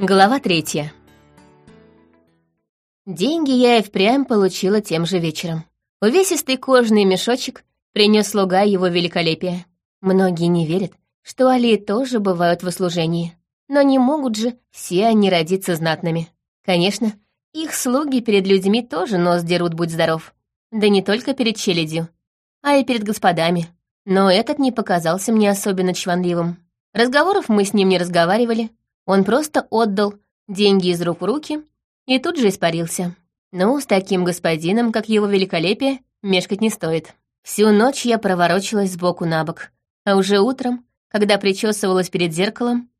Глава третья. Деньги я и впрямь получила тем же вечером. Увесистый кожаный мешочек принес слуга его великолепия. Многие не верят, что алии тоже бывают в услужении. Но не могут же все они родиться знатными. Конечно, их слуги перед людьми тоже нос дерут, будь здоров. Да не только перед челядью, а и перед господами. Но этот не показался мне особенно чванливым. Разговоров мы с ним не разговаривали, он просто отдал деньги из рук в руки и тут же испарился. Ну, с таким господином, как его великолепие, мешкать не стоит. Всю ночь я проворочилась сбоку на бок, а уже утром, когда причесывалась перед зеркалом,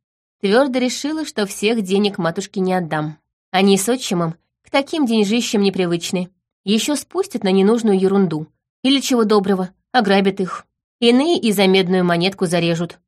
твердо решила, что всех денег матушке не отдам. Они с отчимом к таким деньжищам непривычны. Еще спустят на ненужную ерунду. Или чего доброго, ограбят их. Иные и за медную монетку зарежут.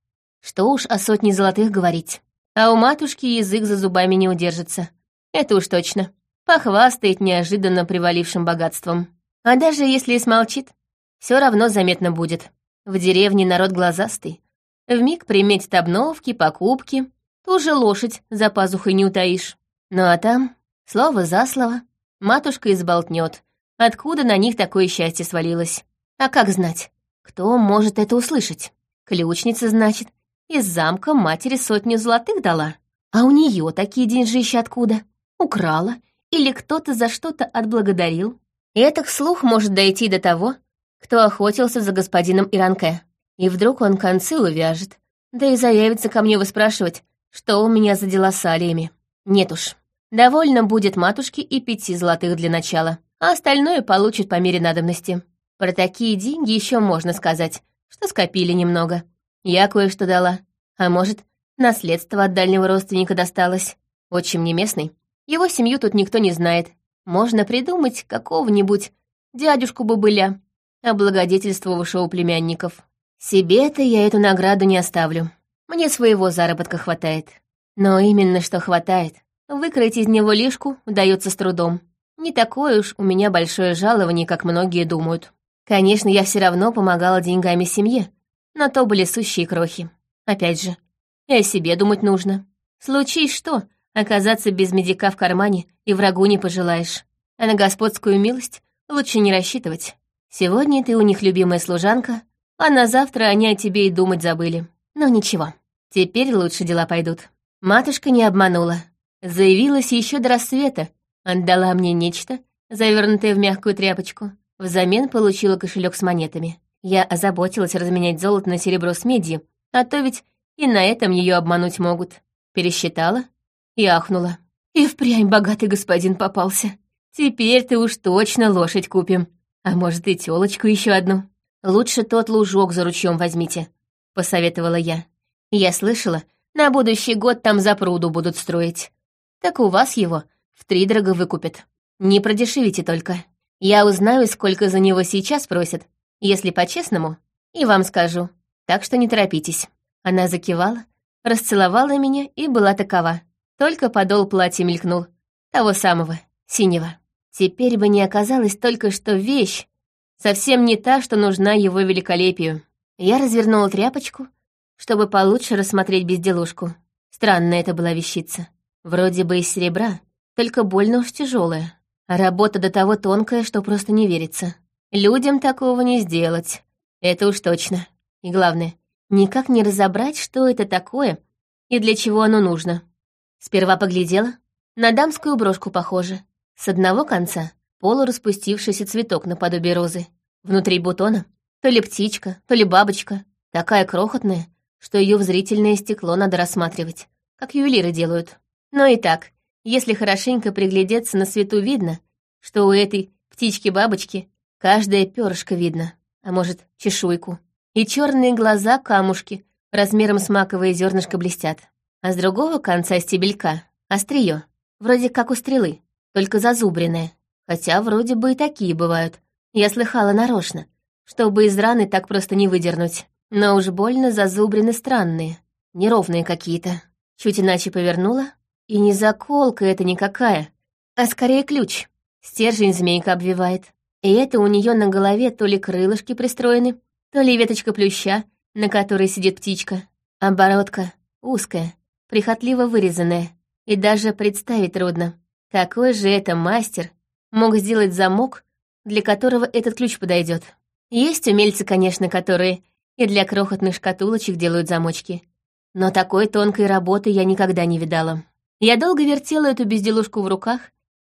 Что уж о сотне золотых говорить. А у матушки язык за зубами не удержится. Это уж точно. Похвастает неожиданно привалившим богатством. А даже если и смолчит, все равно заметно будет. В деревне народ глазастый. Вмиг приметит обновки, покупки. Ту лошадь за пазухой не утаишь. Ну а там, слово за слово, матушка изболтнет, откуда на них такое счастье свалилось. А как знать, кто может это услышать? Ключница, значит, из замка матери сотню золотых дала. А у нее такие деньжища откуда? Украла? Или кто-то за что-то отблагодарил? И это слух может дойти до того, кто охотился за господином Иранке. И вдруг он концы увяжет, да и заявится ко мне выспрашивать, что у меня за дела с алиями. Нет уж, довольно будет матушке и пяти золотых для начала, а остальное получит по мере надобности. Про такие деньги еще можно сказать, что скопили немного. Я кое-что дала. А может, наследство от дальнего родственника досталось. Отчим не местный. Его семью тут никто не знает. Можно придумать какого-нибудь дядюшку бобыля, облагодетельствовавшего племянников. Себе-то я эту награду не оставлю. Мне своего заработка хватает. Но именно что хватает. Выкроить из него лишку удается с трудом. Не такое уж у меня большое жалование, как многие думают. Конечно, я все равно помогала деньгами семье, на то были сущие крохи. Опять же, и о себе думать нужно. Случись что, оказаться без медика в кармане и врагу не пожелаешь. А на господскую милость лучше не рассчитывать. Сегодня ты у них любимая служанка, а на завтра они о тебе и думать забыли. Но ничего, теперь лучше дела пойдут. Матушка не обманула. Заявилась еще до рассвета, отдала мне нечто, завернутое в мягкую тряпочку. Взамен получила кошелек с монетами. Я озаботилась разменять золото на серебро с медью, а то ведь и на этом ее обмануть могут. Пересчитала и ахнула. И впрямь богатый господин попался. Теперь ты уж точно лошадь купим. А может, и тёлочку еще одну. Лучше тот лужок за ручьем возьмите, — посоветовала я. Я слышала, на будущий год там за пруду будут строить. Так у вас его втридорого выкупят. Не продешевите только. Я узнаю, сколько за него сейчас просят, если по-честному, и вам скажу. Так что не торопитесь». Она закивала, расцеловала меня и была такова. Только подол платья мелькнул. Того самого, синего. Теперь бы не оказалось только что вещь, совсем не та, что нужна его великолепию. Я развернула тряпочку, чтобы получше рассмотреть безделушку. Странная это была вещица. Вроде бы из серебра, только больно уж тяжелая. Работа до того тонкая, что просто не верится. Людям такого не сделать. Это уж точно. И главное, никак не разобрать, что это такое и для чего оно нужно. Сперва поглядела. На дамскую брошку похоже. С одного конца полураспустившийся цветок наподобие розы. Внутри бутона то ли птичка, то ли бабочка. Такая крохотная, что ее в зрительное стекло надо рассматривать, как ювелиры делают. Но и так, если хорошенько приглядеться на свету, видно, что у этой птички-бабочки Каждое перышко видно, а может, чешуйку. И черные глаза камушки размером с маковое зернышко блестят. А с другого конца стебелька — острие, вроде как у стрелы, только зазубренное. Хотя вроде бы и такие бывают. Я слыхала нарочно, чтобы из раны так просто не выдернуть. Но уж больно зазубрены странные, неровные какие-то. Чуть иначе повернула, и не заколка это никакая, а скорее ключ. Стержень змейка обвивает. И это у нее на голове то ли крылышки пристроены, то ли веточка плюща, на которой сидит птичка. Оборотка узкая, прихотливо вырезанная, И даже представить трудно, какой же это мастер мог сделать замок, для которого этот ключ подойдет. Есть умельцы, конечно, которые и для крохотных шкатулочек делают замочки. Но такой тонкой работы я никогда не видала. Я долго вертела эту безделушку в руках,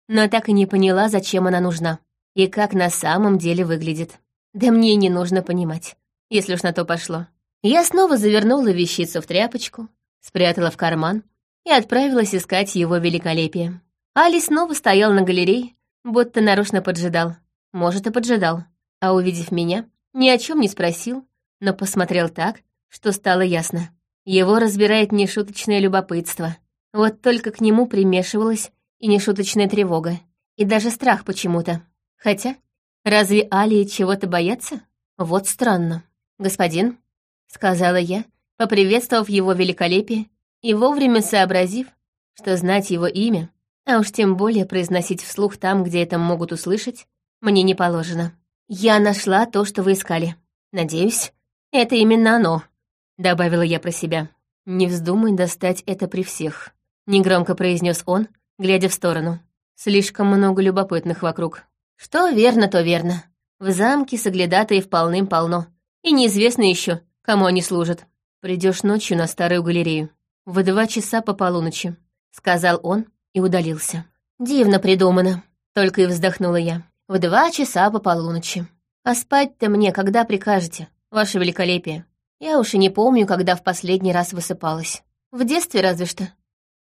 но так и не поняла, зачем она нужна и как на самом деле выглядит. Да мне не нужно понимать, если уж на то пошло. Я снова завернула вещицу в тряпочку, спрятала в карман и отправилась искать его великолепие. Али снова стоял на галерее, будто нарочно поджидал. Может, и поджидал. А увидев меня, ни о чем не спросил, но посмотрел так, что стало ясно. Его разбирает нешуточное любопытство. Вот только к нему примешивалась и нешуточная тревога, и даже страх почему-то. Хотя, разве Алии чего-то боятся? Вот странно. «Господин», — сказала я, поприветствовав его великолепие и вовремя сообразив, что знать его имя, а уж тем более произносить вслух там, где это могут услышать, мне не положено. «Я нашла то, что вы искали. Надеюсь, это именно оно», — добавила я про себя. «Не вздумай достать это при всех», — негромко произнес он, глядя в сторону. «Слишком много любопытных вокруг». Что верно, то верно. В замке соглядатаев полным-полно. И неизвестно еще, кому они служат. Придешь ночью на старую галерею. В два часа по полуночи, сказал он и удалился. Дивно придумано, только и вздохнула я. В два часа по полуночи. А спать-то мне когда прикажете, ваше великолепие? Я уж и не помню, когда в последний раз высыпалась. В детстве разве что.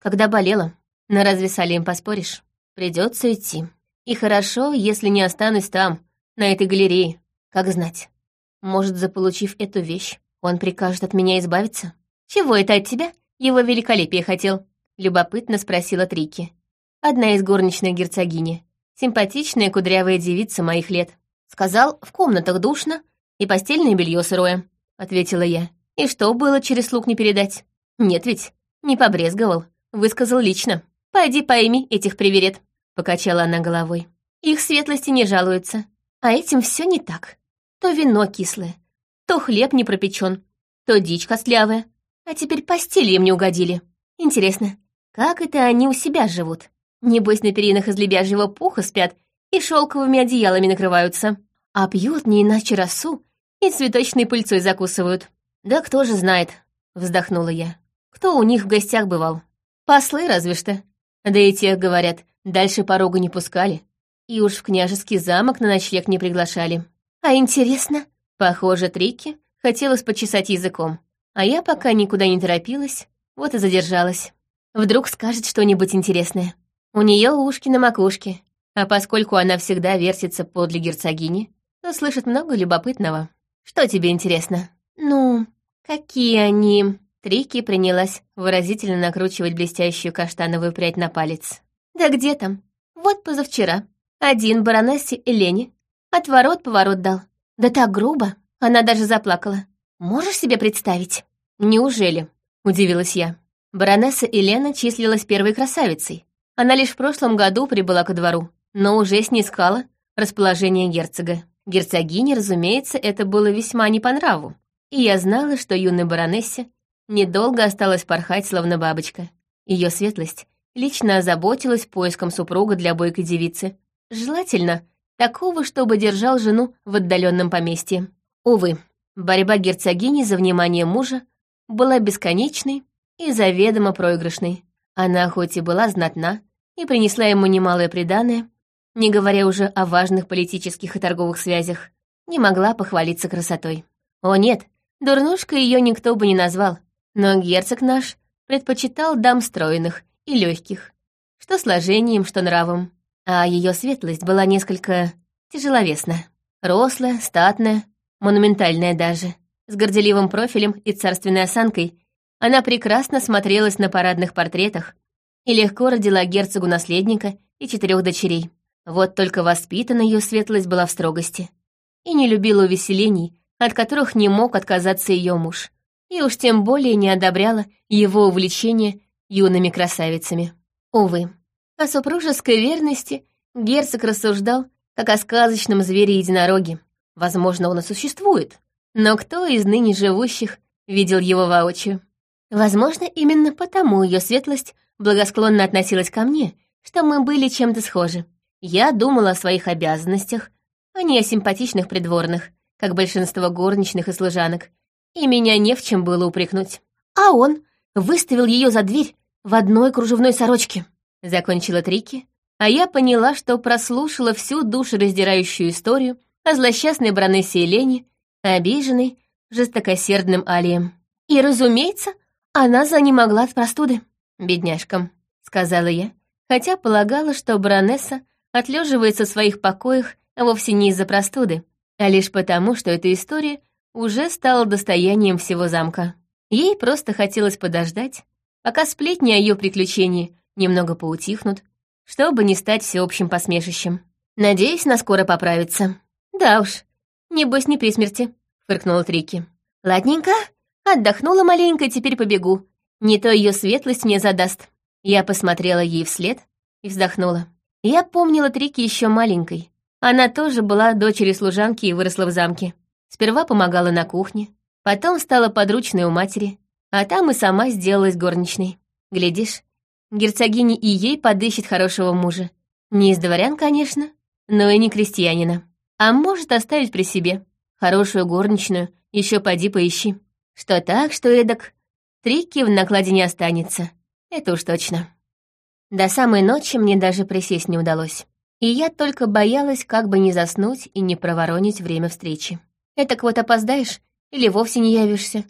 Когда болела. На разве с Алием поспоришь? Придется идти. И хорошо, если не останусь там, на этой галерее. Как знать. Может, заполучив эту вещь, он прикажет от меня избавиться? Чего это от тебя? Его великолепие хотел. Любопытно спросила Трики. Одна из горничных герцогини. Симпатичная кудрявая девица моих лет. Сказал, в комнатах душно и постельное белье сырое. Ответила я. И что было через слуг не передать? Нет ведь, не побрезговал. Высказал лично. Пойди пойми этих приверед. Покачала она головой. Их светлости не жалуются. А этим все не так. То вино кислое, то хлеб не пропечен, то дичь костлявая. А теперь постели им не угодили. Интересно, как это они у себя живут? Небось, на перинах из лебяжьего пуха спят и шелковыми одеялами накрываются. А пьют не иначе росу и цветочной пыльцой закусывают. Да кто же знает, вздохнула я. Кто у них в гостях бывал? Послы разве что. Да и тех, говорят, Дальше порога не пускали. И уж в княжеский замок на ночлег не приглашали. А интересно? Похоже, Трики хотелось почесать языком. А я пока никуда не торопилась, вот и задержалась. Вдруг скажет что-нибудь интересное. У нее ушки на макушке, а поскольку она всегда вертится подле герцогини, то слышит много любопытного. Что тебе интересно? Ну, какие они... Трики принялась выразительно накручивать блестящую каштановую прядь на палец. Да где там? Вот позавчера. Один баронессе Елене отворот-поворот дал. Да так грубо, она даже заплакала. Можешь себе представить? Неужели? Удивилась я. Баронесса Елена числилась первой красавицей. Она лишь в прошлом году прибыла ко двору, но уже снискала расположение герцога. Герцогине, разумеется, это было весьма не по нраву. И я знала, что юной баронессе недолго осталось порхать, словно бабочка. Ее светлость лично озаботилась поиском супруга для бойкой девицы. Желательно такого, чтобы держал жену в отдаленном поместье. Увы, борьба герцогини за внимание мужа была бесконечной и заведомо проигрышной. Она хоть и была знатна и принесла ему немалое преданное, не говоря уже о важных политических и торговых связях, не могла похвалиться красотой. О нет, дурнушкой ее никто бы не назвал, но герцог наш предпочитал дам стройных и легких, что сложением, что нравом. А ее светлость была несколько тяжеловесна. Рослая, статная, монументальная даже. С горделивым профилем и царственной осанкой она прекрасно смотрелась на парадных портретах и легко родила герцогу наследника и четырех дочерей. Вот только воспитана ее светлость была в строгости и не любила увеселений, от которых не мог отказаться ее муж, и уж тем более не одобряла его увлечение юными красавицами. Увы, о супружеской верности герцог рассуждал, как о сказочном звере-единороге. Возможно, он и существует, но кто из ныне живущих видел его воочию? Возможно, именно потому ее светлость благосклонно относилась ко мне, что мы были чем-то схожи. Я думала о своих обязанностях, а не о симпатичных придворных, как большинство горничных и служанок, и меня не в чем было упрекнуть. А он выставил ее за дверь в одной кружевной сорочке. Закончила Трики, а я поняла, что прослушала всю душераздирающую историю о злосчастной бронессе Елене, обиженной, жестокосердным Алием. И, разумеется, она за не могла от простуды. «Бедняжкам», — сказала я, хотя полагала, что баронесса отлеживается в своих покоях вовсе не из-за простуды, а лишь потому, что эта история уже стала достоянием всего замка. Ей просто хотелось подождать, пока сплетни о ее приключении немного поутихнут, чтобы не стать всеобщим посмешищем. Надеюсь, на скоро поправится. Да уж, небось не при смерти, фыркнула Трики. Ладненько, отдохнула маленько, теперь побегу. Не то ее светлость мне задаст. Я посмотрела ей вслед и вздохнула. Я помнила Трики еще маленькой. Она тоже была дочерью служанки и выросла в замке. Сперва помогала на кухне, потом стала подручной у матери, а там и сама сделалась горничной. Глядишь, герцогиня и ей подыщет хорошего мужа. Не из дворян, конечно, но и не крестьянина. А может оставить при себе. Хорошую горничную еще поди поищи. Что так, что эдак. Трики в накладе не останется. Это уж точно. До самой ночи мне даже присесть не удалось. И я только боялась, как бы не заснуть и не проворонить время встречи. Этак вот опоздаешь или вовсе не явишься,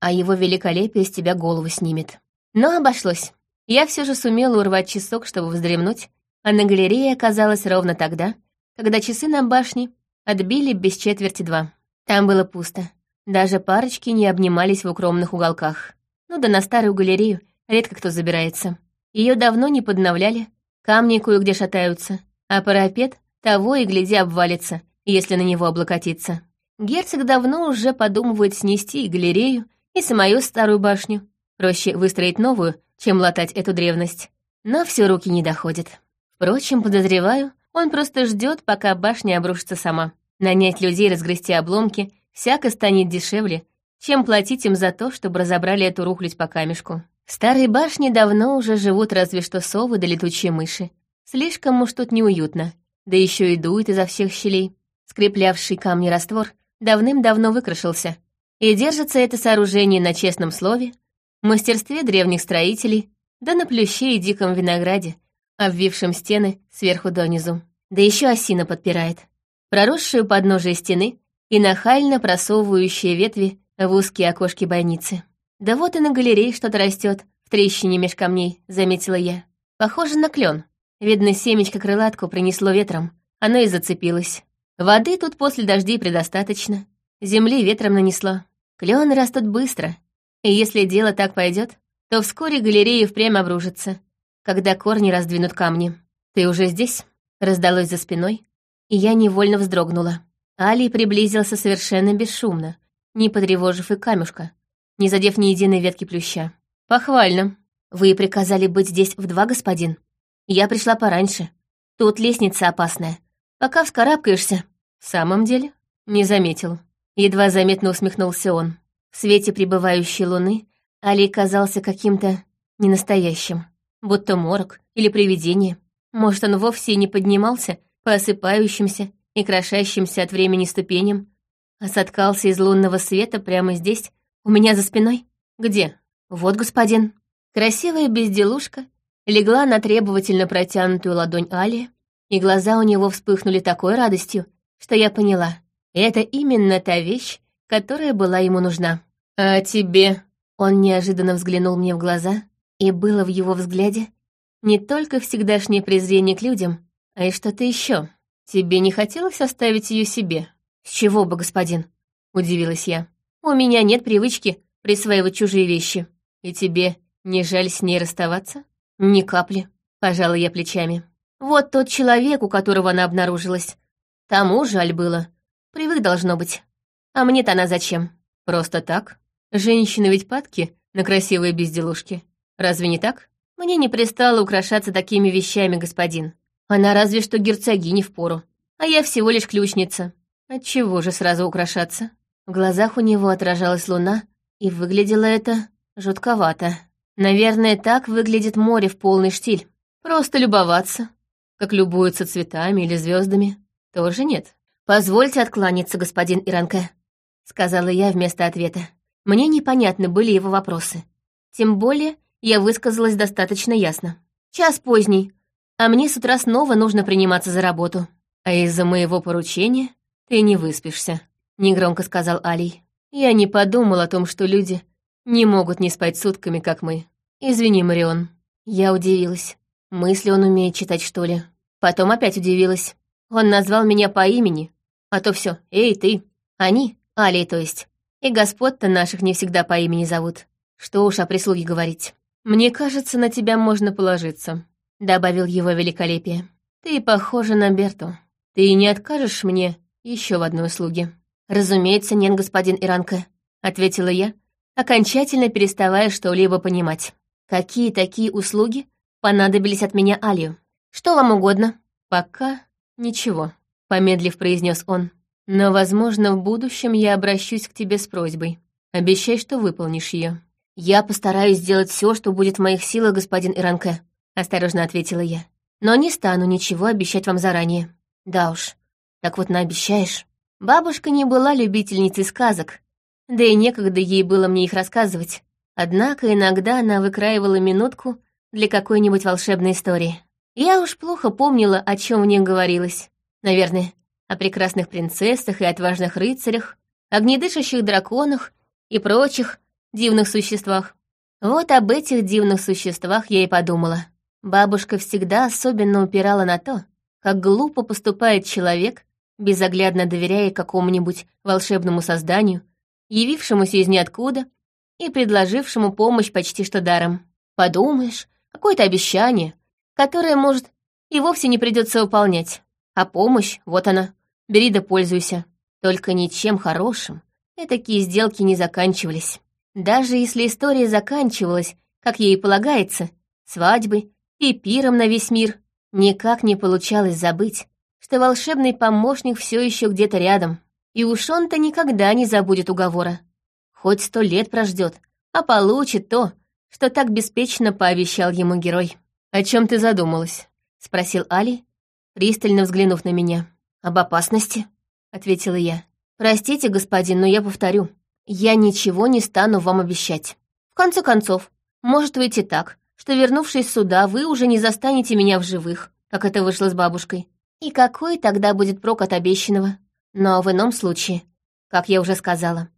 а его великолепие с тебя голову снимет. Но обошлось. Я все же сумела урвать часок, чтобы вздремнуть, а на галерее оказалась ровно тогда, когда часы на башне отбили без четверти два. Там было пусто. Даже парочки не обнимались в укромных уголках. Ну да на старую галерею редко кто забирается. Ее давно не подновляли, камни кое-где шатаются, а парапет того и гляди обвалится, если на него облокотиться. Герцог давно уже подумывает снести и галерею, и самую старую башню. Проще выстроить новую, чем латать эту древность. Но все руки не доходят. Впрочем, подозреваю, он просто ждет, пока башня обрушится сама. Нанять людей разгрести обломки всяко станет дешевле, чем платить им за то, чтобы разобрали эту рухлядь по камешку. В старой башне давно уже живут разве что совы да летучие мыши. Слишком уж тут неуютно, да еще и дует изо всех щелей. Скреплявший камни раствор давным-давно выкрашился, и держится это сооружение на честном слове, мастерстве древних строителей, да на плюще и диком винограде, обвившем стены сверху донизу. Да еще осина подпирает, проросшую подножие стены и нахально просовывающие ветви в узкие окошки бойницы. Да вот и на галерее что-то растет в трещине меж камней, заметила я. Похоже на клен. Видно, семечко крылатку принесло ветром, оно и зацепилось. Воды тут после дождей предостаточно, земли ветром нанесло. Клены растут быстро, и если дело так пойдет, то вскоре галерея впрямь обружится, когда корни раздвинут камни. «Ты уже здесь?» — раздалось за спиной, и я невольно вздрогнула. Али приблизился совершенно бесшумно, не потревожив и камешка, не задев ни единой ветки плюща. «Похвально. Вы приказали быть здесь в два, господин. Я пришла пораньше. Тут лестница опасная. Пока вскарабкаешься, «В самом деле?» «Не заметил». Едва заметно усмехнулся он. В свете пребывающей луны Али казался каким-то ненастоящим, будто морок или привидение. Может, он вовсе не поднимался по осыпающимся и крошащимся от времени ступеням, а соткался из лунного света прямо здесь, у меня за спиной? Где? Вот, господин. Красивая безделушка легла на требовательно протянутую ладонь Али, и глаза у него вспыхнули такой радостью, что я поняла. Это именно та вещь, которая была ему нужна. «А тебе?» Он неожиданно взглянул мне в глаза, и было в его взгляде не только всегдашнее презрение к людям, а и что-то еще. «Тебе не хотелось оставить ее себе?» «С чего бы, господин?» — удивилась я. «У меня нет привычки присваивать чужие вещи. И тебе не жаль с ней расставаться?» «Ни капли», — пожала я плечами. «Вот тот человек, у которого она обнаружилась, Тому жаль было. Привык должно быть. А мне-то она зачем? Просто так? Женщины ведь падки на красивые безделушки. Разве не так? Мне не пристало украшаться такими вещами, господин. Она разве что герцогине впору. А я всего лишь ключница. Отчего же сразу украшаться? В глазах у него отражалась луна, и выглядело это жутковато. Наверное, так выглядит море в полный штиль. Просто любоваться, как любуются цветами или звездами, тоже нет. «Позвольте откланяться, господин Иранке», — сказала я вместо ответа. Мне непонятны были его вопросы. Тем более я высказалась достаточно ясно. «Час поздний, а мне с утра снова нужно приниматься за работу. А из-за моего поручения ты не выспишься», — негромко сказал Алий. «Я не подумал о том, что люди не могут не спать сутками, как мы. Извини, Марион». Я удивилась. Мысли он умеет читать, что ли? Потом опять удивилась. Он назвал меня по имени, а то все, эй, ты. Они, Алей, то есть. И господ-то наших не всегда по имени зовут. Что уж о прислуге говорить. Мне кажется, на тебя можно положиться, добавил его великолепие. Ты похожа на Берту. Ты не откажешь мне еще в одной услуге. Разумеется, нет, господин Иранка, ответила я, окончательно переставая что-либо понимать. Какие такие услуги понадобились от меня Алию? Что вам угодно? Пока ничего помедлив произнес он. Но, возможно, в будущем я обращусь к тебе с просьбой. Обещай, что выполнишь ее. Я постараюсь сделать все, что будет в моих силах, господин Иранке, осторожно ответила я. Но не стану ничего обещать вам заранее. Да уж, так вот наобещаешь. Бабушка не была любительницей сказок, да и некогда ей было мне их рассказывать. Однако иногда она выкраивала минутку для какой-нибудь волшебной истории. Я уж плохо помнила, о чем в ней говорилось. Наверное, о прекрасных принцессах и отважных рыцарях, огнедышащих драконах и прочих дивных существах. Вот об этих дивных существах я и подумала. Бабушка всегда особенно упирала на то, как глупо поступает человек, безоглядно доверяя какому-нибудь волшебному созданию, явившемуся из ниоткуда и предложившему помощь почти что даром. Подумаешь, какое-то обещание, которое, может, и вовсе не придется выполнять. А помощь, вот она, бери да пользуйся. Только ничем хорошим такие сделки не заканчивались. Даже если история заканчивалась, как ей полагается, свадьбы и пиром на весь мир, никак не получалось забыть, что волшебный помощник все еще где-то рядом. И уж он-то никогда не забудет уговора. Хоть сто лет прождет, а получит то, что так беспечно пообещал ему герой. «О чем ты задумалась?» — спросил Али, пристально взглянув на меня. «Об опасности?» — ответила я. «Простите, господин, но я повторю. Я ничего не стану вам обещать. В конце концов, может выйти так, что, вернувшись сюда, вы уже не застанете меня в живых, как это вышло с бабушкой. И какой тогда будет прок от обещанного? Но в ином случае, как я уже сказала,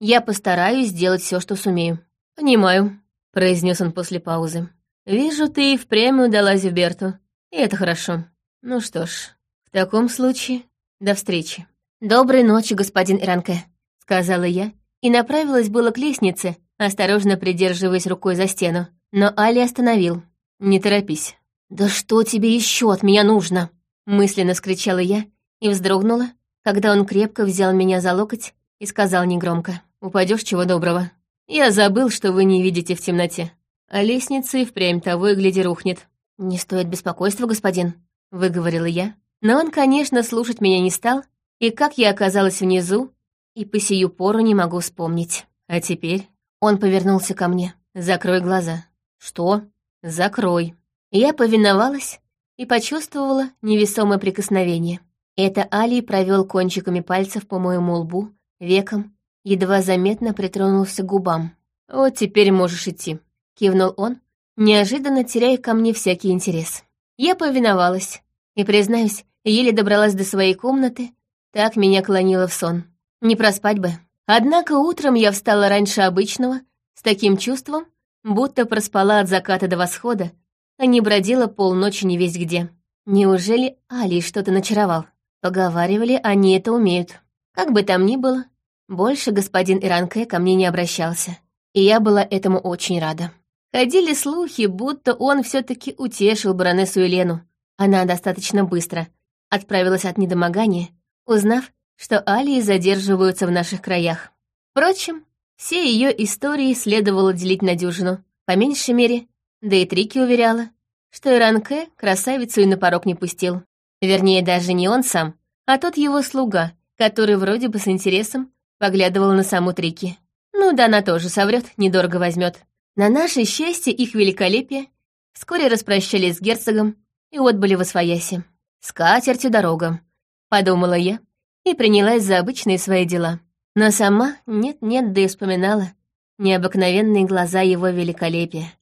я постараюсь сделать все, что сумею». «Понимаю», — произнес он после паузы. «Вижу, ты и впрямь удалась в Берту, и это хорошо. Ну что ж, в таком случае, до встречи. Доброй ночи, господин Иранке, сказала я и направилась было к лестнице, осторожно придерживаясь рукой за стену. Но Али остановил. Не торопись. Да что тебе еще от меня нужно? мысленно скричала я и вздрогнула, когда он крепко взял меня за локоть и сказал негромко. Упадешь чего доброго. Я забыл, что вы не видите в темноте. А лестница и впрямь того и гляди рухнет. Не стоит беспокойства, господин, — выговорила я. Но он, конечно, слушать меня не стал, и как я оказалась внизу, и по сию пору не могу вспомнить. А теперь он повернулся ко мне. «Закрой глаза». «Что?» «Закрой». Я повиновалась и почувствовала невесомое прикосновение. Это Али провел кончиками пальцев по моему лбу, векам, едва заметно притронулся к губам. «Вот теперь можешь идти», — кивнул он, неожиданно теряя ко мне всякий интерес. Я повиновалась и, признаюсь, еле добралась до своей комнаты, так меня клонило в сон. Не проспать бы. Однако утром я встала раньше обычного, с таким чувством, будто проспала от заката до восхода, а не бродила полночи не весь где. Неужели Али что-то начаровал? Поговаривали, они это умеют. Как бы там ни было, больше господин Иранке ко мне не обращался. И я была этому очень рада. Ходили слухи, будто он все таки утешил баронессу Елену. Она достаточно быстро отправилась от недомогания, узнав, что алии задерживаются в наших краях. Впрочем, все ее истории следовало делить на дюжину, по меньшей мере, да и Трики уверяла, что Иранке красавицу и на порог не пустил. Вернее, даже не он сам, а тот его слуга, который вроде бы с интересом поглядывал на саму Трики. Ну да она тоже соврет, недорого возьмет. На наше счастье их великолепие вскоре распрощались с герцогом и отбыли во свояси. «С катертью дорога», — подумала я и принялась за обычные свои дела. Но сама нет-нет, да и вспоминала необыкновенные глаза его великолепия.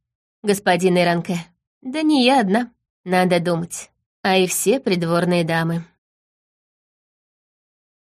Господин Иранке. Да не я одна, надо думать, а и все придворные дамы.